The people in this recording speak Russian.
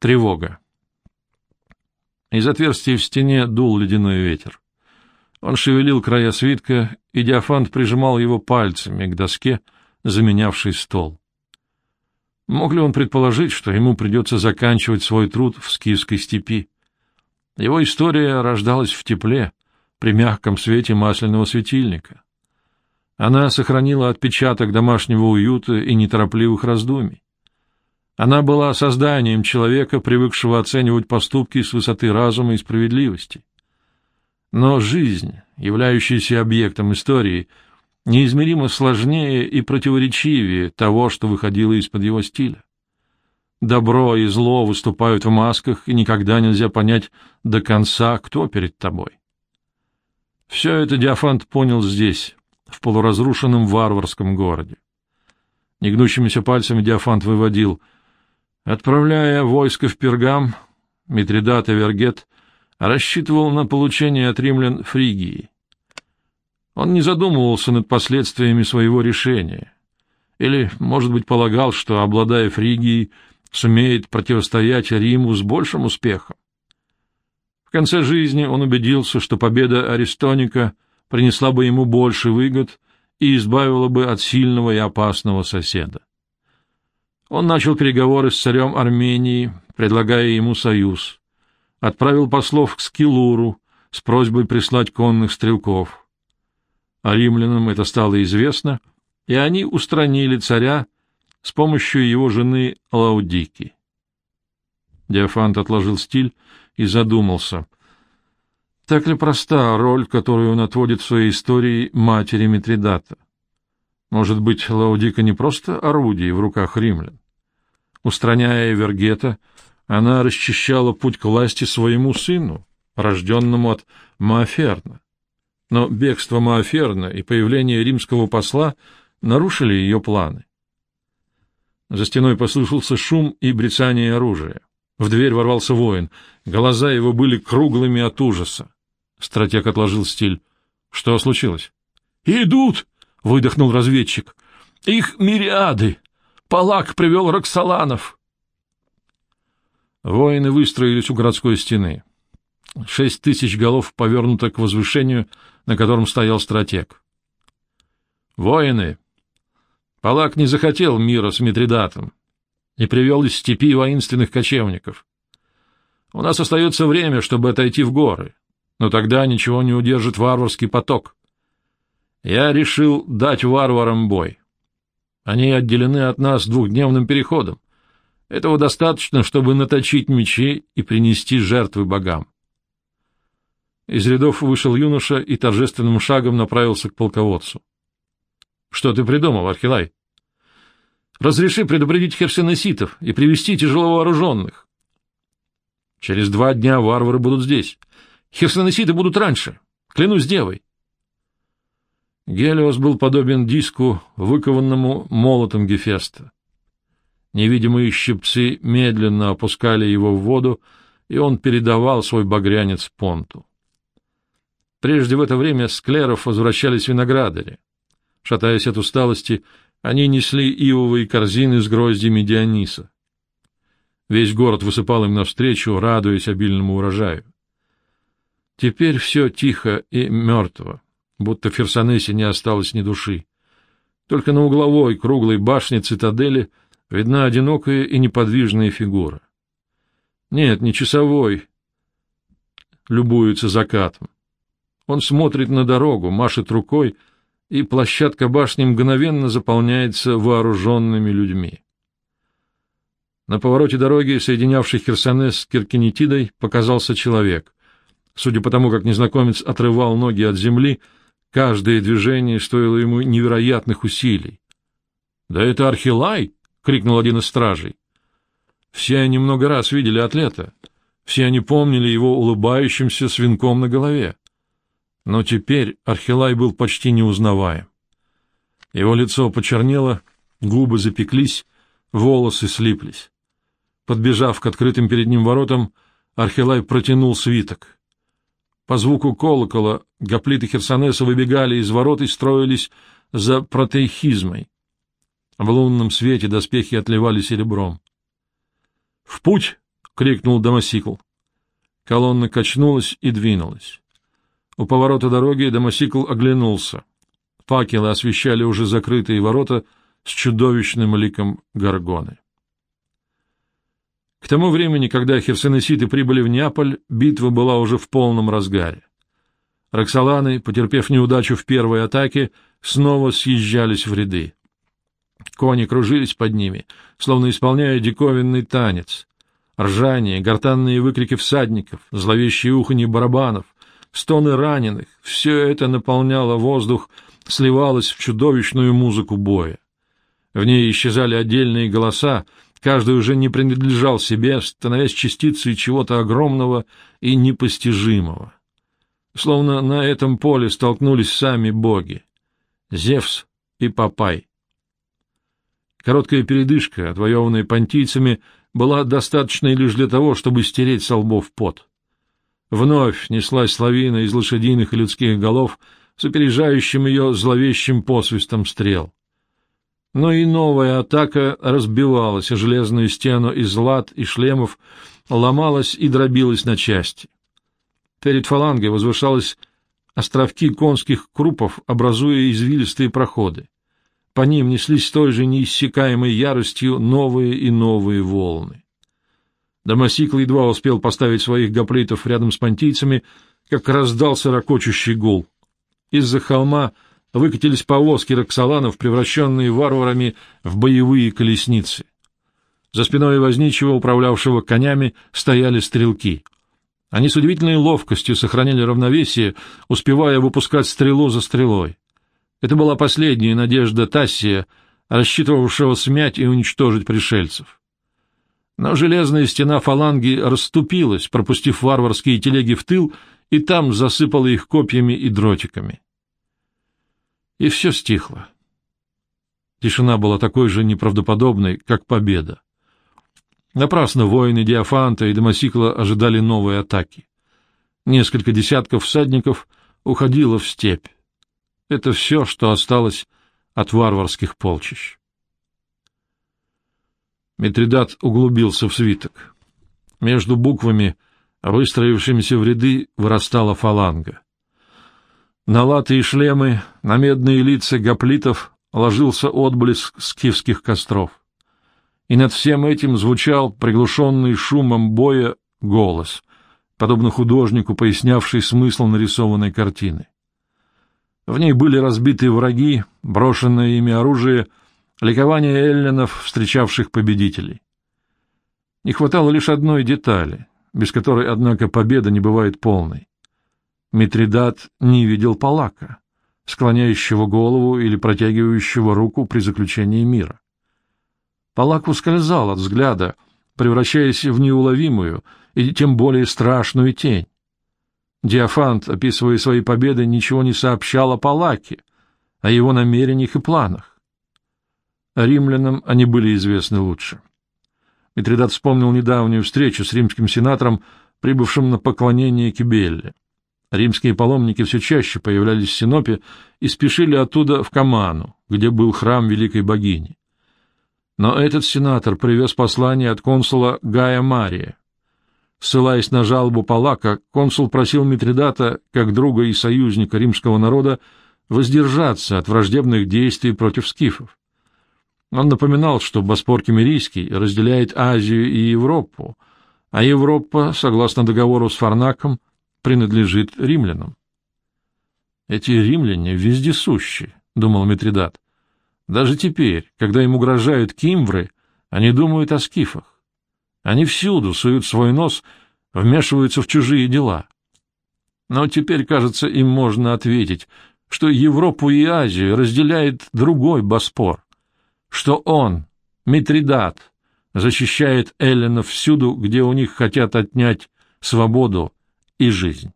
Тревога. Из отверстия в стене дул ледяной ветер. Он шевелил края свитка, и Диофант прижимал его пальцами к доске, заменявшей стол. Мог ли он предположить, что ему придется заканчивать свой труд в скифской степи? Его история рождалась в тепле, при мягком свете масляного светильника. Она сохранила отпечаток домашнего уюта и неторопливых раздумий. Она была созданием человека, привыкшего оценивать поступки с высоты разума и справедливости. Но жизнь, являющаяся объектом истории, неизмеримо сложнее и противоречивее того, что выходило из-под его стиля. Добро и зло выступают в масках, и никогда нельзя понять до конца, кто перед тобой. Все это Диафант понял здесь, в полуразрушенном варварском городе. Негнущимися пальцами Диафант выводил «Отправляя войско в Пергам, Митридат Вергет рассчитывал на получение от римлян Фригии. Он не задумывался над последствиями своего решения, или, может быть, полагал, что, обладая Фригией, сумеет противостоять Риму с большим успехом. В конце жизни он убедился, что победа Аристоника принесла бы ему больше выгод и избавила бы от сильного и опасного соседа. Он начал переговоры с царем Армении, предлагая ему союз. Отправил послов к Скилуру с просьбой прислать конных стрелков. А римлянам это стало известно, и они устранили царя с помощью его жены Лаудики. Диофант отложил стиль и задумался. Так ли проста роль, которую он отводит в своей истории матери Митридата? Может быть, Лаудика не просто орудие в руках римлян? Устраняя Эвергета, она расчищала путь к власти своему сыну, рожденному от Мааферна. Но бегство Мааферна и появление римского посла нарушили ее планы. За стеной послышался шум и брецание оружия. В дверь ворвался воин. Глаза его были круглыми от ужаса. Стратег отложил стиль. Что случилось? «Идут!» — выдохнул разведчик. «Их мириады! Палак привел Роксоланов!» Воины выстроились у городской стены. Шесть тысяч голов повернуто к возвышению, на котором стоял стратег. «Воины!» Палак не захотел мира с Митридатом и привел из степи воинственных кочевников. У нас остается время, чтобы отойти в горы, но тогда ничего не удержит варварский поток. Я решил дать варварам бой. Они отделены от нас двухдневным переходом. Этого достаточно, чтобы наточить мечи и принести жертвы богам. Из рядов вышел юноша и торжественным шагом направился к полководцу. — Что ты придумал, Архилай? — Разреши предупредить херсонеситов и привести тяжело вооруженных. — Через два дня варвары будут здесь. Херсонеситы будут раньше. Клянусь девой. Гелиос был подобен диску, выкованному молотом Гефеста. Невидимые щипцы медленно опускали его в воду, и он передавал свой багрянец понту. Прежде в это время с клеров возвращались виноградари. Шатаясь от усталости, они несли ивовые корзины с гроздями Диониса. Весь город высыпал им навстречу, радуясь обильному урожаю. Теперь все тихо и мертво, будто в Херсонесе не осталось ни души. Только на угловой круглой башне цитадели видна одинокая и неподвижная фигура. Нет, не часовой, любуется закатом. Он смотрит на дорогу, машет рукой, и площадка башни мгновенно заполняется вооруженными людьми. На повороте дороги, соединявшей Херсонес с Киркинетидой, показался человек. Судя по тому, как незнакомец отрывал ноги от земли, каждое движение стоило ему невероятных усилий. — Да это Архилай! — крикнул один из стражей. Все они много раз видели атлета. Все они помнили его улыбающимся с венком на голове. Но теперь Архилай был почти неузнаваем. Его лицо почернело, губы запеклись, волосы слиплись. Подбежав к открытым перед ним воротам, Архилай протянул свиток. По звуку колокола гоплиты Херсонеса выбегали из ворот и строились за протеихизмой. В лунном свете доспехи отливали серебром. — В путь! — крикнул Домосикл. Колонна качнулась и двинулась. У поворота дороги Домосикл оглянулся. Факелы освещали уже закрытые ворота с чудовищным ликом горгоны. К тому времени, когда херсонеситы прибыли в Неаполь, битва была уже в полном разгаре. Роксоланы, потерпев неудачу в первой атаке, снова съезжались в ряды. Кони кружились под ними, словно исполняя диковинный танец. Ржание, гортанные выкрики всадников, зловещие уханье барабанов, стоны раненых — все это наполняло воздух, сливалось в чудовищную музыку боя. В ней исчезали отдельные голоса, каждый уже не принадлежал себе, становясь частицей чего-то огромного и непостижимого. Словно на этом поле столкнулись сами боги — Зевс и Папай. Короткая передышка, отвоеванная понтийцами, была достаточной лишь для того, чтобы стереть со лбов пот. Вновь неслась лавина из лошадиных и людских голов с опережающим ее зловещим посвистом стрел. Но и новая атака разбивалась о железную стену из лад и шлемов, ломалась и дробилась на части. Перед фалангой возвышались островки конских крупов, образуя извилистые проходы. По ним неслись с той же неиссякаемой яростью новые и новые волны. Домосикл едва успел поставить своих гоплитов рядом с понтийцами, как раздался ракочущий гул. Из-за холма выкатились повозки роксоланов, превращенные варварами в боевые колесницы. За спиной возничего, управлявшего конями, стояли стрелки. Они с удивительной ловкостью сохраняли равновесие, успевая выпускать стрелу за стрелой. Это была последняя надежда Тассия, рассчитывавшего смять и уничтожить пришельцев. Но железная стена фаланги расступилась, пропустив варварские телеги в тыл, и там засыпала их копьями и дротиками. И все стихло. Тишина была такой же неправдоподобной, как победа. Напрасно воины Диафанта и Демосикла ожидали новой атаки. Несколько десятков всадников уходило в степь. Это все, что осталось от варварских полчищ. Митридат углубился в свиток. Между буквами, выстроившимися в ряды, вырастала фаланга. На латы и шлемы, на медные лица гоплитов ложился отблеск скифских костров. И над всем этим звучал приглушенный шумом боя голос, подобно художнику, пояснявший смысл нарисованной картины. В ней были разбиты враги, брошенное ими оружие, ликование эллинов, встречавших победителей. Не хватало лишь одной детали, без которой, однако, победа не бывает полной. Митридат не видел Палака, склоняющего голову или протягивающего руку при заключении мира. Палак ускользал от взгляда, превращаясь в неуловимую и тем более страшную тень. Диафант, описывая свои победы, ничего не сообщал о Палаке, о его намерениях и планах. Римлянам они были известны лучше. Митридат вспомнил недавнюю встречу с римским сенатором, прибывшим на поклонение Кибелле. Римские паломники все чаще появлялись в Синопе и спешили оттуда в Каману, где был храм великой богини. Но этот сенатор привез послание от консула Гая Мария, Ссылаясь на жалобу Палака, консул просил Митридата, как друга и союзника римского народа, воздержаться от враждебных действий против скифов. Он напоминал, что Боспор Кемерийский разделяет Азию и Европу, а Европа, согласно договору с Фарнаком, принадлежит римлянам. «Эти римляне вездесущи», — думал Митридат. «Даже теперь, когда им угрожают кимвры, они думают о скифах. Они всюду суют свой нос, вмешиваются в чужие дела. Но теперь, кажется, им можно ответить, что Европу и Азию разделяет другой Боспор, что он, Митридат, защищает эллинов всюду, где у них хотят отнять свободу и жизнь.